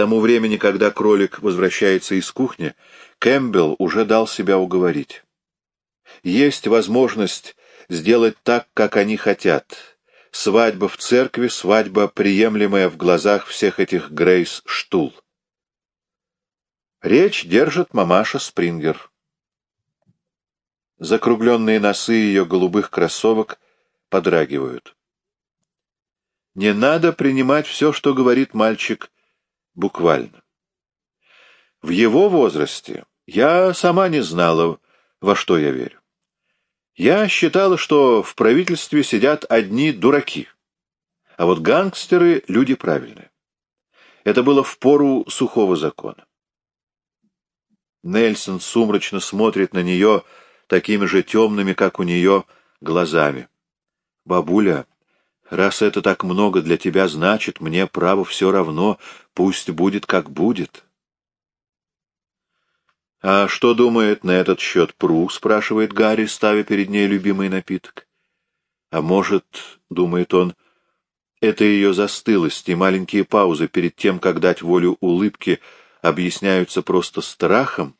тому времени, когда кролик возвращается из кухни, Кэмпбелл уже дал себя уговорить. Есть возможность сделать так, как они хотят. Свадьба в церкви, свадьба, приемлемая в глазах всех этих Грейс Штул. Речь держит мамаша Спрингер. Закругленные носы ее голубых кроссовок подрагивают. Не надо принимать все, что говорит мальчик, буквально. В его возрасте я сама не знала, во что я верю. Я считала, что в правительстве сидят одни дураки, а вот гангстеры — люди правильные. Это было в пору сухого закона. Нельсон сумрачно смотрит на нее такими же темными, как у нее, глазами. «Бабуля, раз это так много для тебя значит, мне право все равно, пусть будет, как будет». «А что думает на этот счет Пру?» — спрашивает Гарри, ставя перед ней любимый напиток. «А может, — думает он, — это ее застылость и маленькие паузы перед тем, как дать волю улыбке, объясняются просто страхом?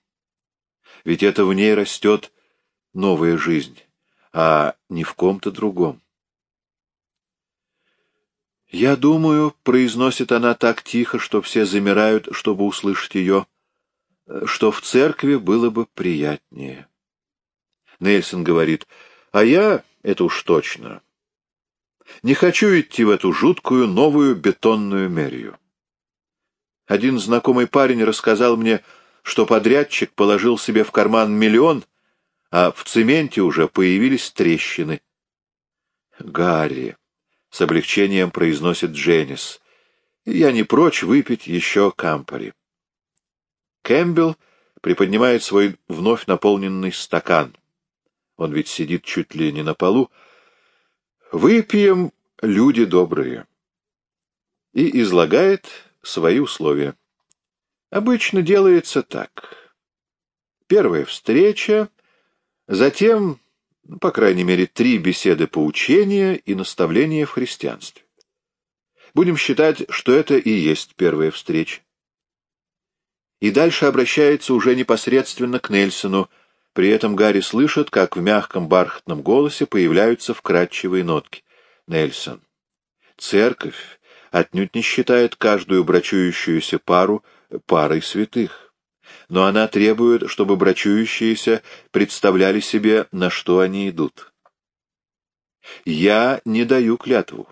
Ведь это в ней растет новая жизнь, а не в ком-то другом». «Я думаю, — произносит она так тихо, что все замирают, чтобы услышать ее, — что в церкви было бы приятнее. Нельсон говорит, а я, это уж точно, не хочу идти в эту жуткую новую бетонную мерию. Один знакомый парень рассказал мне, что подрядчик положил себе в карман миллион, а в цементе уже появились трещины. «Гарри», — с облегчением произносит Дженнис, — «я не прочь выпить еще кампари». Кэмпбелл приподнимает свой вновь наполненный стакан. Он ведь сидит чуть ли не на полу. «Выпьем, люди добрые!» И излагает свои условия. Обычно делается так. Первая встреча, затем, по крайней мере, три беседы поучения и наставления в христианстве. Будем считать, что это и есть первая встреча и дальше обращается уже непосредственно к Нельсону. При этом Гарри слышит, как в мягком бархатном голосе появляются вкрадчивые нотки. Нельсон. Церковь отнюдь не считает каждую брачующуюся пару парой святых. Но она требует, чтобы брачующиеся представляли себе, на что они идут. Я не даю клятву.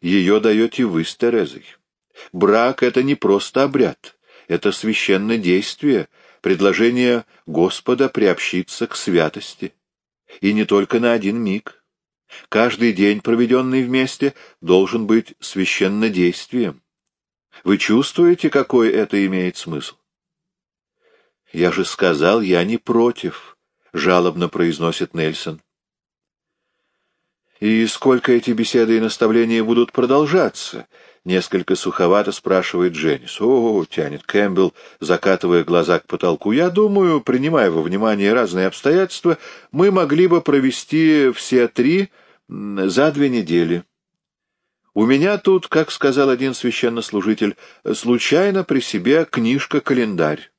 Ее даете вы с Терезой. Брак — это не просто обряд это священное действие, предложение Господа приобщиться к святости. И не только на один миг. Каждый день, проведенный вместе, должен быть священнодействием. Вы чувствуете, какой это имеет смысл? «Я же сказал, я не против», — жалобно произносит Нельсон. «И сколько эти беседы и наставления будут продолжаться?» Несколько суховато спрашивает Дженнис. «О, — тянет Кэмпбелл, закатывая глаза к потолку, — я думаю, принимая во внимание разные обстоятельства, мы могли бы провести все три за две недели. У меня тут, как сказал один священнослужитель, случайно при себе книжка-календарь.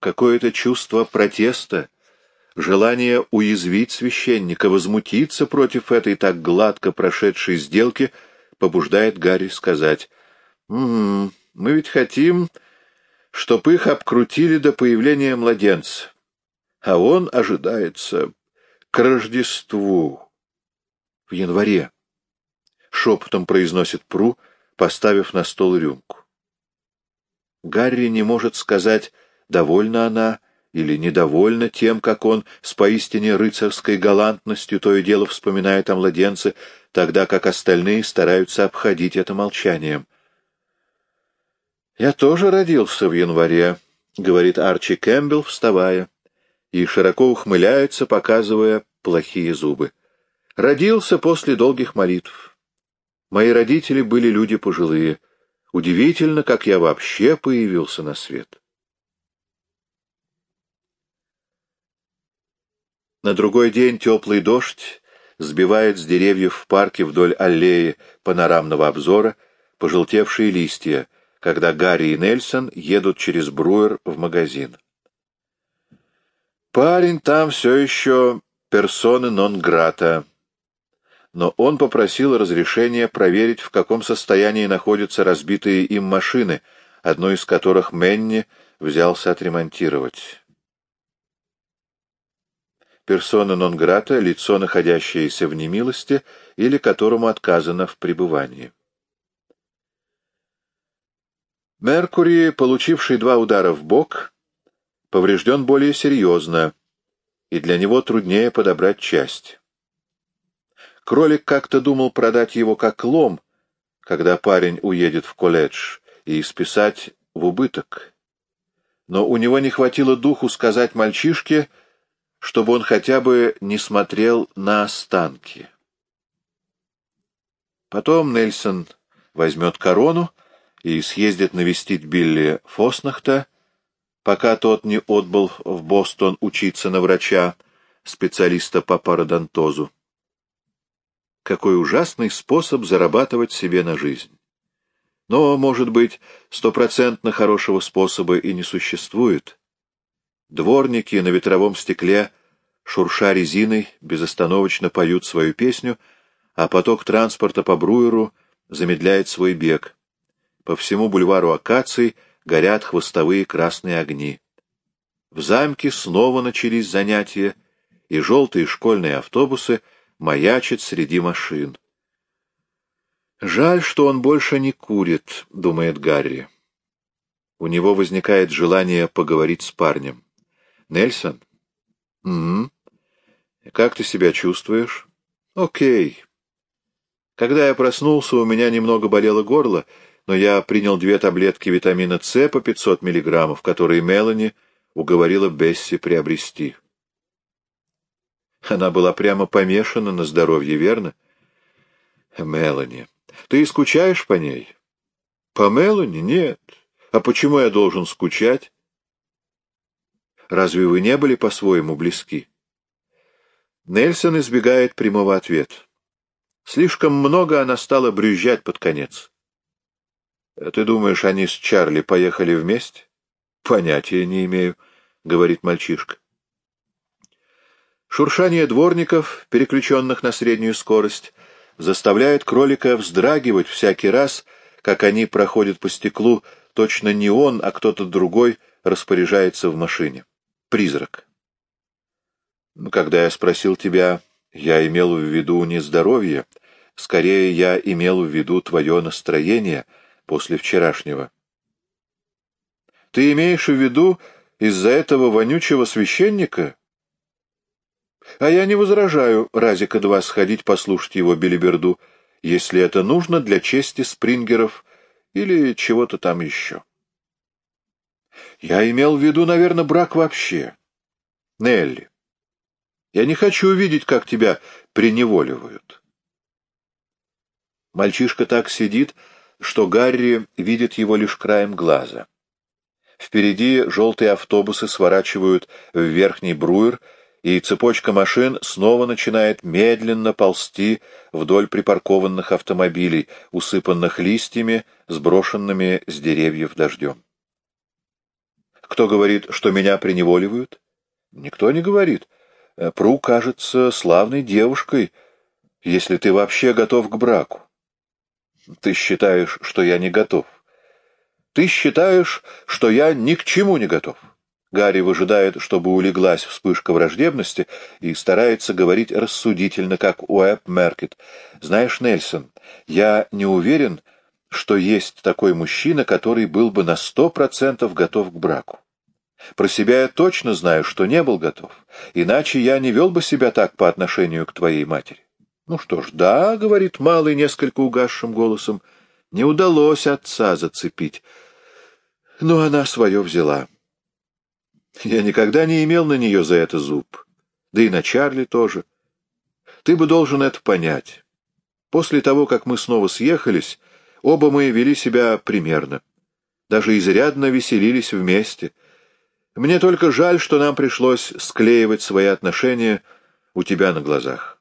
Какое-то чувство протеста Желание уязвить священника, возмутиться против этой так гладко прошедшей сделки побуждает Гарри сказать, «Угу, мы ведь хотим, чтоб их обкрутили до появления младенца, а он ожидается к Рождеству в январе», — шепотом произносит Пру, поставив на стол рюмку. Гарри не может сказать, довольна она или недовольна тем, как он с поистине рыцарской галантностью то и дело вспоминает о младенце, тогда как остальные стараются обходить это молчанием. «Я тоже родился в январе», — говорит Арчи Кэмпбелл, вставая, и широко ухмыляется, показывая плохие зубы. «Родился после долгих молитв. Мои родители были люди пожилые. Удивительно, как я вообще появился на свет». На другой день теплый дождь сбивает с деревьев в парке вдоль аллеи панорамного обзора пожелтевшие листья, когда Гарри и Нельсон едут через Бруер в магазин. Парень там все еще персоны нон-грата, но он попросил разрешения проверить, в каком состоянии находятся разбитые им машины, одну из которых Менни взялся отремонтировать. Персона нон-грата — лицо, находящееся в немилости или которому отказано в пребывании. Меркури, получивший два удара в бок, поврежден более серьезно, и для него труднее подобрать часть. Кролик как-то думал продать его как лом, когда парень уедет в колледж, и списать в убыток. Но у него не хватило духу сказать мальчишке, чтобы он хотя бы не смотрел на останки. Потом Нельсон возьмет корону и съездит навестить Билли Фоснахта, пока тот не отбыл в Бостон учиться на врача, специалиста по пародонтозу. Какой ужасный способ зарабатывать себе на жизнь. Но, может быть, стопроцентно хорошего способа и не существует. Дворники на ветровом стекле, шурша резиной, безостановочно поют свою песню, а поток транспорта по Бруеру замедляет свой бег. По всему бульвару Акаций горят хвостовые красные огни. В замке снова начались занятия, и желтые школьные автобусы маячат среди машин. «Жаль, что он больше не курит», — думает Гарри. У него возникает желание поговорить с парнем. «Нельсон?» «Угу. Как ты себя чувствуешь?» «Окей. Когда я проснулся, у меня немного болело горло, но я принял две таблетки витамина С по 500 миллиграммов, которые Мелани уговорила Бесси приобрести. Она была прямо помешана на здоровье, верно? Мелани, ты скучаешь по ней? По Мелани? Нет. А почему я должен скучать? Разве вы не были по-своему близки? Нельсон избегает прямого ответа. Слишком много она стала брюзжать под конец. — Ты думаешь, они с Чарли поехали вместе? — Понятия не имею, — говорит мальчишка. Шуршание дворников, переключенных на среднюю скорость, заставляет кролика вздрагивать всякий раз, как они проходят по стеклу, точно не он, а кто-то другой распоряжается в машине. Призрак. Ну, когда я спросил тебя, я имел в виду не здоровье, скорее я имел в виду твое настроение — после вчерашнего. Ты имеешь в виду из-за этого вонючего священника? А я не возражаю разика-два сходить послушать его билиберду, если это нужно для чести спрингеров или чего-то там еще. Я имел в виду, наверное, брак вообще. Нелли, я не хочу увидеть, как тебя преневоливают. Мальчишка так сидит, что Гарри видит его лишь краем глаза. Впереди желтые автобусы сворачивают в верхний бруер, и цепочка машин снова начинает медленно ползти вдоль припаркованных автомобилей, усыпанных листьями, сброшенными с деревьев дождем. Кто говорит, что меня преневоливают? Никто не говорит. Пру кажется славной девушкой, если ты вообще готов к браку. Ты считаешь, что я не готов. Ты считаешь, что я ни к чему не готов. Гарри выжидает, чтобы улеглась вспышка враждебности, и старается говорить рассудительно, как Уэб Меркет. Знаешь, Нельсон, я не уверен, что есть такой мужчина, который был бы на сто процентов готов к браку. Про себя я точно знаю, что не был готов, иначе я не вел бы себя так по отношению к твоей матери. Ну что ж, да, — говорит малый несколько угасшим голосом, — не удалось отца зацепить. Но она свое взяла. Я никогда не имел на нее за это зуб. Да и на Чарли тоже. Ты бы должен это понять. После того, как мы снова съехались, оба мы вели себя примерно. Даже изрядно веселились вместе. Мне только жаль, что нам пришлось склеивать свои отношения у тебя на глазах.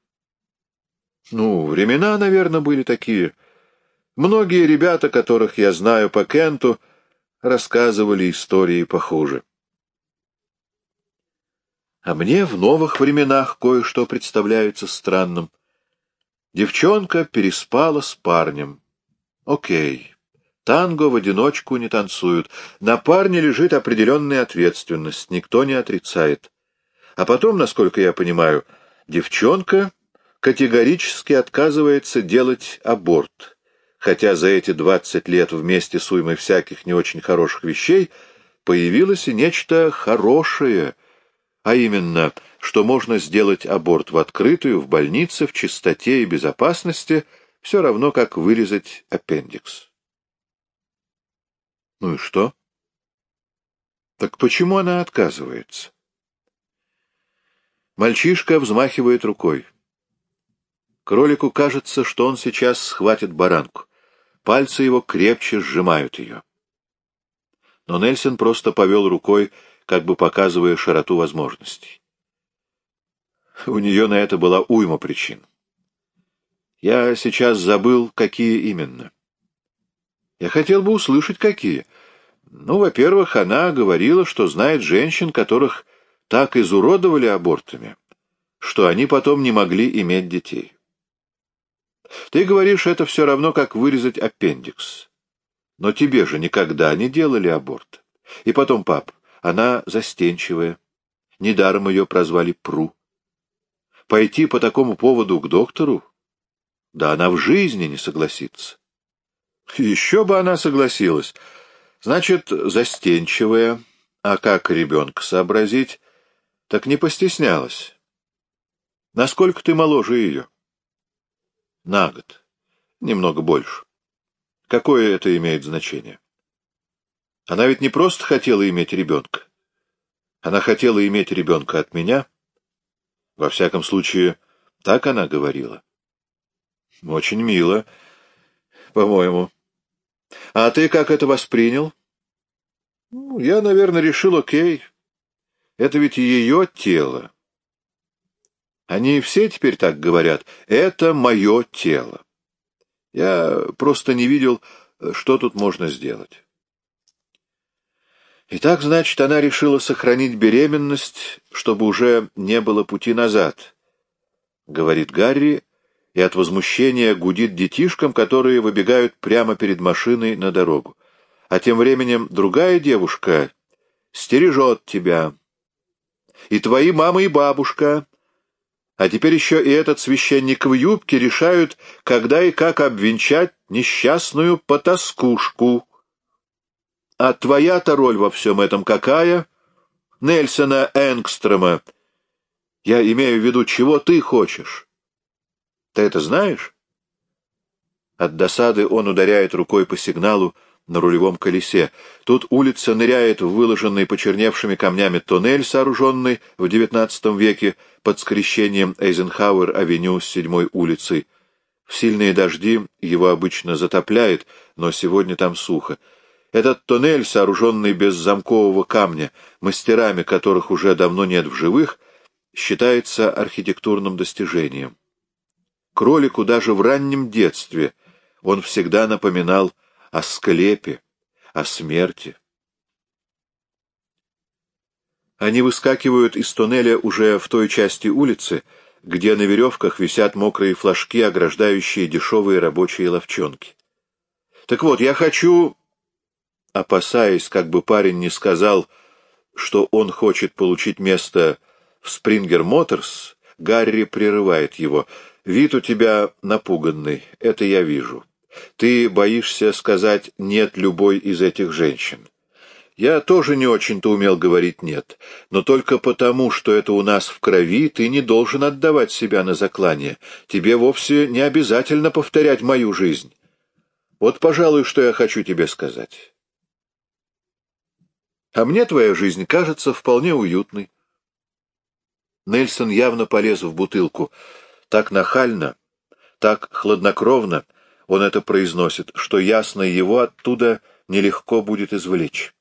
Ну, времена, наверное, были такие. Многие ребята, которых я знаю по Кенту, рассказывали истории похуже. А мне в новых временах кое-что представляется странным. Девчонка переспала с парнем. Окей. Танго в одиночку не танцуют. На парне лежит определенная ответственность, никто не отрицает. А потом, насколько я понимаю, девчонка категорически отказывается делать аборт, хотя за эти двадцать лет вместе с уймой всяких не очень хороших вещей появилось и нечто хорошее, а именно, что можно сделать аборт в открытую, в больнице, в чистоте и безопасности, все равно как вырезать аппендикс. Ну и что? Так почему она отказывается? Мальчишка взмахивает рукой. Кролику кажется, что он сейчас схватит баранку. Пальцы его крепче сжимают ее. Но Нельсон просто повел рукой, как бы показывая широту возможностей. У нее на это была уйма причин. Я сейчас забыл, какие именно. Я хотел бы услышать, какие. Ну, во-первых, она говорила, что знает женщин, которых так изуродовали абортами, что они потом не могли иметь детей. Ты говоришь, это все равно, как вырезать аппендикс. Но тебе же никогда не делали аборт. И потом, пап, она застенчивая. Недаром ее прозвали Пру. Пойти по такому поводу к доктору? Да она в жизни не согласится. Еще бы она согласилась. Значит, застенчивая. А как ребенка сообразить? Так не постеснялась. Насколько ты моложе ее? На год. Немного больше. Какое это имеет значение? Она ведь не просто хотела иметь ребенка. Она хотела иметь ребенка от меня. Во всяком случае, так она говорила. Очень мило, по-моему. А ты как это воспринял? Ну, я, наверное, решил, окей. Это ведь ее тело. Они все теперь так говорят. Это мое тело. Я просто не видел, что тут можно сделать. Итак, значит, она решила сохранить беременность, чтобы уже не было пути назад, — говорит Гарри, и от возмущения гудит детишкам, которые выбегают прямо перед машиной на дорогу. А тем временем другая девушка стережет тебя. И твои мама и бабушка, а теперь еще и этот священник в юбке решают, когда и как обвенчать несчастную потаскушку. А твоя-то роль во всем этом какая? Нельсона Энгстрома. Я имею в виду, чего ты хочешь. Ты это знаешь? От досады он ударяет рукой по сигналу на рулевом колесе. Тут улица ныряет в выложенный почерневшими камнями туннель, сооруженный в XIX веке под скрещением Эйзенхауэр-авеню с седьмой улицей. В сильные дожди его обычно затопляет, но сегодня там сухо. Этот туннель, сооруженный без замкового камня, мастерами которых уже давно нет в живых, считается архитектурным достижением. Кролику даже в раннем детстве он всегда напоминал о склепе, о смерти. Они выскакивают из туннеля уже в той части улицы, где на веревках висят мокрые флажки, ограждающие дешевые рабочие ловчонки. Так вот, я хочу опасаясь, как бы парень не сказал, что он хочет получить место в Спрингер Моторс, Гарри прерывает его. «Вид у тебя напуганный, это я вижу. Ты боишься сказать «нет» любой из этих женщин. Я тоже не очень-то умел говорить «нет», но только потому, что это у нас в крови, ты не должен отдавать себя на заклание. Тебе вовсе не обязательно повторять мою жизнь. Вот, пожалуй, что я хочу тебе сказать». А мне твоя жизнь кажется вполне уютной. Нельсон явно полез в бутылку. Так нахально, так хладнокровно он это произносит, что ясно его оттуда нелегко будет извлечь.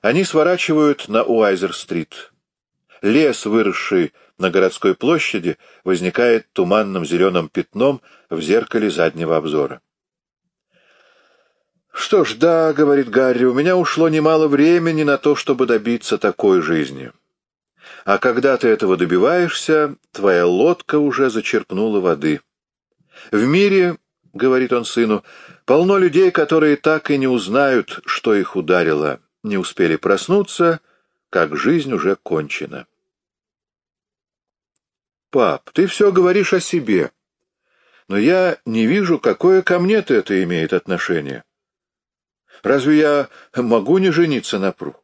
Они сворачивают на Уайзер-стрит. Лес, выросший на городской площади, возникает туманным зеленым пятном в зеркале заднего обзора. «Что ж, да, — говорит Гарри, — у меня ушло немало времени на то, чтобы добиться такой жизни. А когда ты этого добиваешься, твоя лодка уже зачерпнула воды. В мире, — говорит он сыну, — полно людей, которые так и не узнают, что их ударило, не успели проснуться, как жизнь уже кончена. Пап, ты все говоришь о себе, но я не вижу, какое ко мне-то это имеет отношение. Разве я могу не жениться на Пру?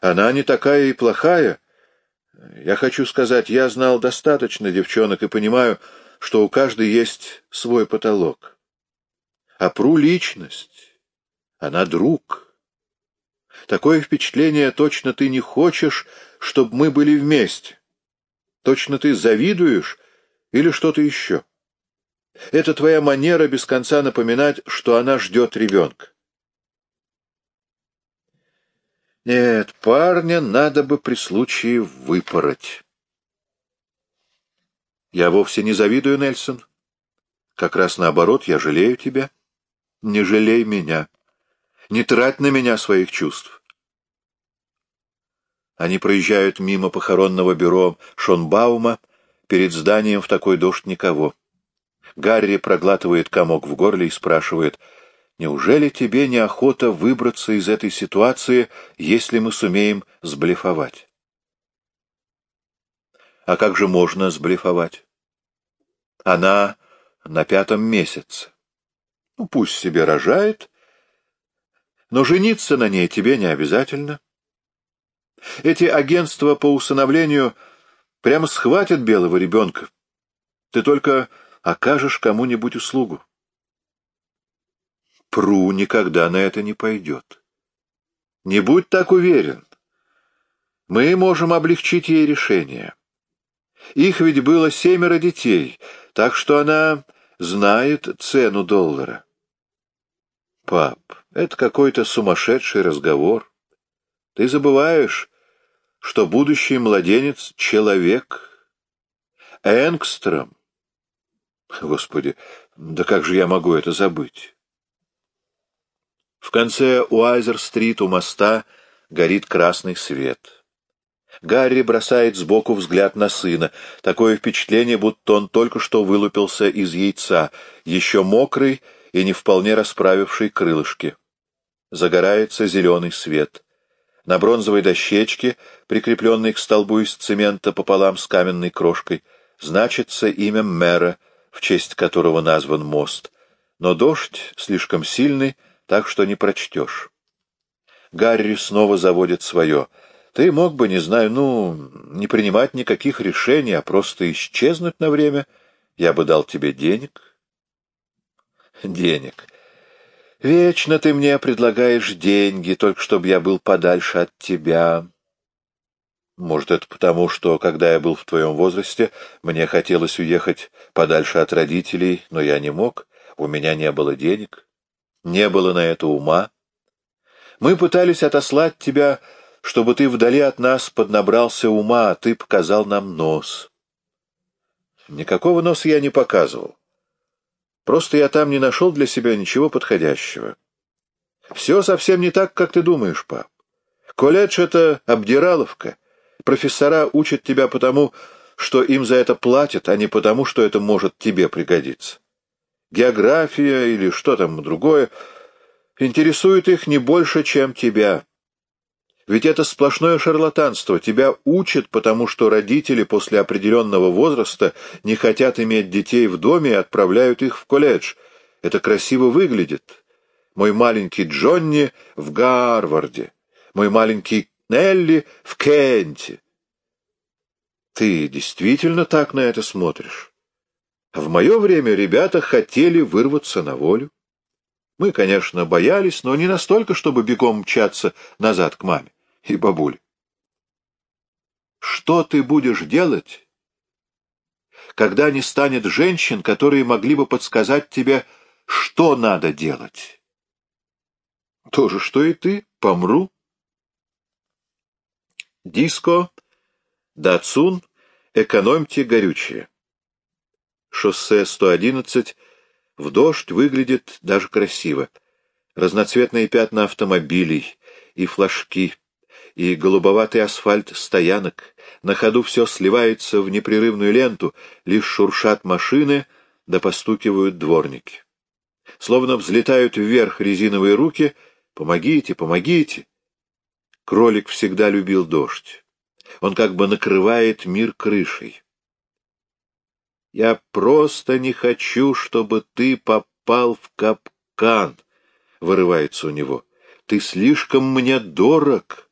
Она не такая и плохая. Я хочу сказать, я знал достаточно девчонок и понимаю, что у каждой есть свой потолок. А Пру — личность. Она друг. Такое впечатление точно ты не хочешь, чтобы мы были вместе. Точно ты завидуешь или что-то еще. Это твоя манера без конца напоминать, что она ждет ребенка. Нет, парня надо бы при случае выпороть. Я вовсе не завидую, Нельсон. Как раз наоборот, я жалею тебя. Не жалей меня. Не трать на меня своих чувств. Они проезжают мимо похоронного бюро Шонбаума. Перед зданием в такой дождь никого. Гарри проглатывает комок в горле и спрашивает — Неужели тебе неохота выбраться из этой ситуации, если мы сумеем сблефовать? А как же можно сблефовать? Она на пятом месяце. Ну, пусть себе рожает, но жениться на ней тебе не обязательно. Эти агентства по усыновлению прямо схватят белого ребенка. Ты только окажешь кому-нибудь услугу. Пру никогда на это не пойдет. Не будь так уверен. Мы можем облегчить ей решение. Их ведь было семеро детей, так что она знает цену доллара. Пап, это какой-то сумасшедший разговор. Ты забываешь, что будущий младенец — человек. Энгстром. Господи, да как же я могу это забыть? В конце Уайзер-стрит у моста горит красный свет. Гарри бросает сбоку взгляд на сына. Такое впечатление, будто он только что вылупился из яйца, еще мокрый и не вполне расправивший крылышки. Загорается зеленый свет. На бронзовой дощечке, прикрепленной к столбу из цемента пополам с каменной крошкой, значится имя мэра, в честь которого назван мост. Но дождь слишком сильный, так что не прочтешь. Гарри снова заводит свое. Ты мог бы, не знаю, ну, не принимать никаких решений, а просто исчезнуть на время. Я бы дал тебе денег. Денег. Вечно ты мне предлагаешь деньги, только чтобы я был подальше от тебя. Может, это потому, что, когда я был в твоем возрасте, мне хотелось уехать подальше от родителей, но я не мог, у меня не было денег не было на это ума. Мы пытались отослать тебя, чтобы ты вдали от нас поднабрался ума, а ты показал нам нос. Никакого носа я не показывал. Просто я там не нашел для себя ничего подходящего. Все совсем не так, как ты думаешь, пап. Колледж — это обдираловка. Профессора учат тебя потому, что им за это платят, а не потому, что это может тебе пригодиться география или что там другое, интересует их не больше, чем тебя. Ведь это сплошное шарлатанство. Тебя учат, потому что родители после определенного возраста не хотят иметь детей в доме и отправляют их в колледж. Это красиво выглядит. Мой маленький Джонни в Гарварде, мой маленький Нелли в Кенте. Ты действительно так на это смотришь? В мое время ребята хотели вырваться на волю. Мы, конечно, боялись, но не настолько, чтобы бегом мчаться назад к маме и бабуле. Что ты будешь делать, когда не станет женщин, которые могли бы подсказать тебе, что надо делать? То же, что и ты, помру. Диско, Дацун, экономьте горючее шоссе 111 в дождь выглядит даже красиво. Разноцветные пятна автомобилей и флажки, и голубоватый асфальт стоянок. На ходу все сливается в непрерывную ленту, лишь шуршат машины, да постукивают дворники. Словно взлетают вверх резиновые руки «Помогите, помогите!» Кролик всегда любил дождь. Он как бы накрывает мир крышей. «Я просто не хочу, чтобы ты попал в капкан», — вырывается у него. «Ты слишком мне дорог».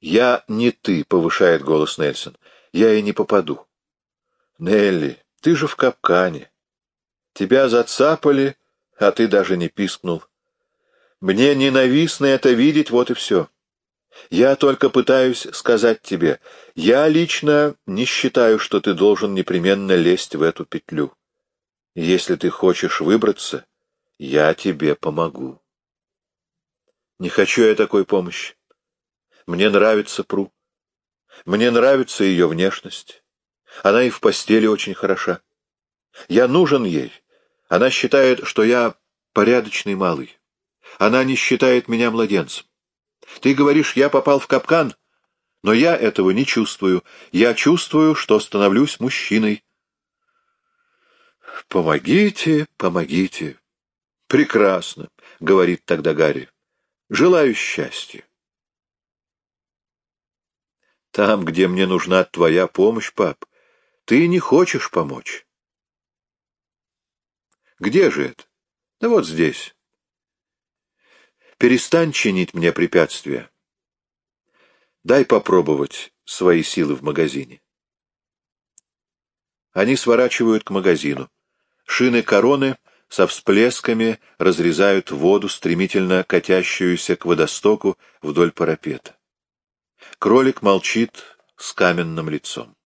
«Я не ты», — повышает голос Нельсон. «Я и не попаду». «Нелли, ты же в капкане. Тебя зацапали, а ты даже не пискнул. Мне ненавистно это видеть, вот и все. Я только пытаюсь сказать тебе, я лично не считаю, что ты должен непременно лезть в эту петлю. Если ты хочешь выбраться, я тебе помогу. Не хочу я такой помощи. Мне нравится Пру. Мне нравится ее внешность. Она и в постели очень хороша. Я нужен ей. Она считает, что я порядочный малый. Она не считает меня младенцем. Ты говоришь, я попал в капкан, но я этого не чувствую. Я чувствую, что становлюсь мужчиной. Помогите, помогите. Прекрасно, говорит тогда Гарри. Желаю счастья. Там, где мне нужна твоя помощь, пап, ты не хочешь помочь. Где же это? Да вот здесь. Перестань чинить мне препятствия. Дай попробовать свои силы в магазине. Они сворачивают к магазину. Шины короны со всплесками разрезают воду, стремительно катящуюся к водостоку вдоль парапета. Кролик молчит с каменным лицом.